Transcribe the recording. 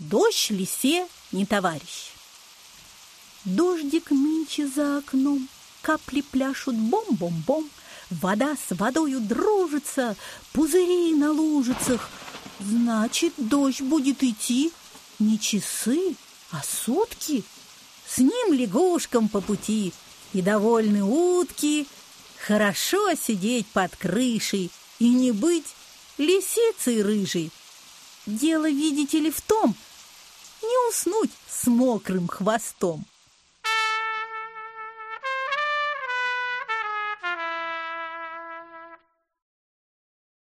Дождь лисе не товарищ. Дождик нынче за окном, Капли пляшут бом-бом-бом, Вода с водою дружится, Пузыри на лужицах. Значит, дождь будет идти не часы, а сутки. С ним лягушкам по пути, И довольны утки. Хорошо сидеть под крышей И не быть лисицей рыжей. Дело, видите ли, в том, Не уснуть с мокрым хвостом.